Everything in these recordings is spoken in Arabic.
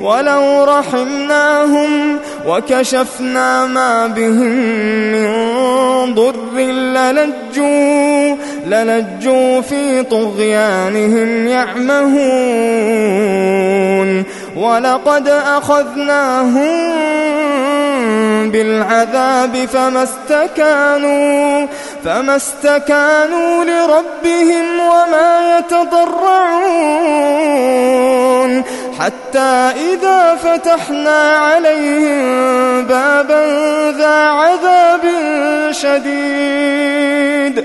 ولو رحمناهم وكشفنا ما بهم من ضر للجوا للجوا في طغيانهم يعمهون ولقد أخذناهم بالعذاب فما استكانوا فما استكانوا لربهم وما يتضرعون. حتى إذا فتحنا عليهم بابا ذا عذاب شديد.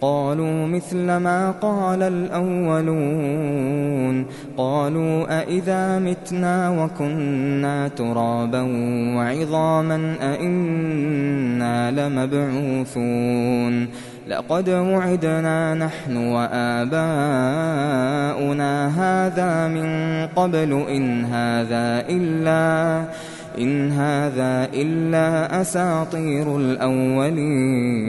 قالوا مثل ما قال الأولون. قالوا أئذا متنا وكنا ترابا وعظاما أئنا لمبعوثون. لقد وعدنا نحن وآباؤنا هذا من قبل إن هذا إلا إن هذا إلا أساطير الأولين.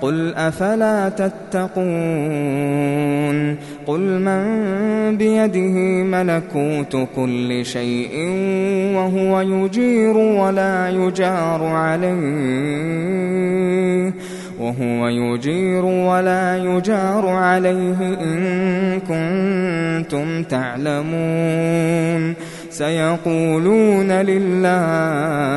قل أفلا تتقون قل من بيده ملكوت كل شيء وهو يجير ولا يجار عليه وهو يجير ولا يجار عليه إن كنتم تعلمون سيقولون لله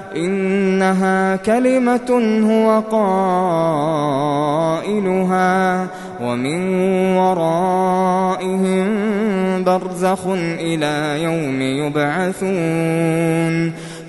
إنها كلمة هو قائلها ومن ورائهم برزخ إلى يوم يبعثون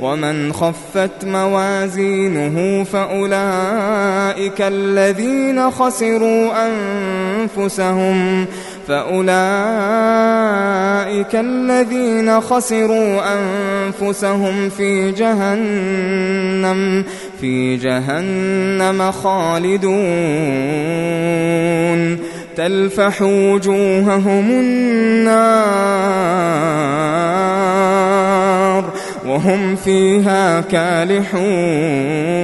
ومن خفت موازينه فأولئك الذين خسروا أنفسهم فأولئك الذين خسروا أنفسهم في جهنم في جهنم خالدون. تلفح وجوههم النار. وهم فيها كالحون.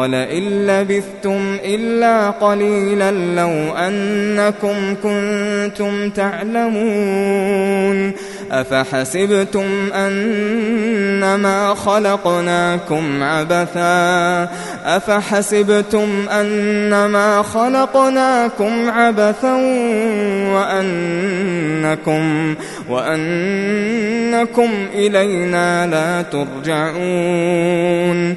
قال إن لبثتم إلا قليلا لو أنكم كنتم تعلمون أفحسبتم أنما خلقناكم عبثا أفحسبتم أنما خلقناكم عبثا وأنكم وأنكم إلينا لا ترجعون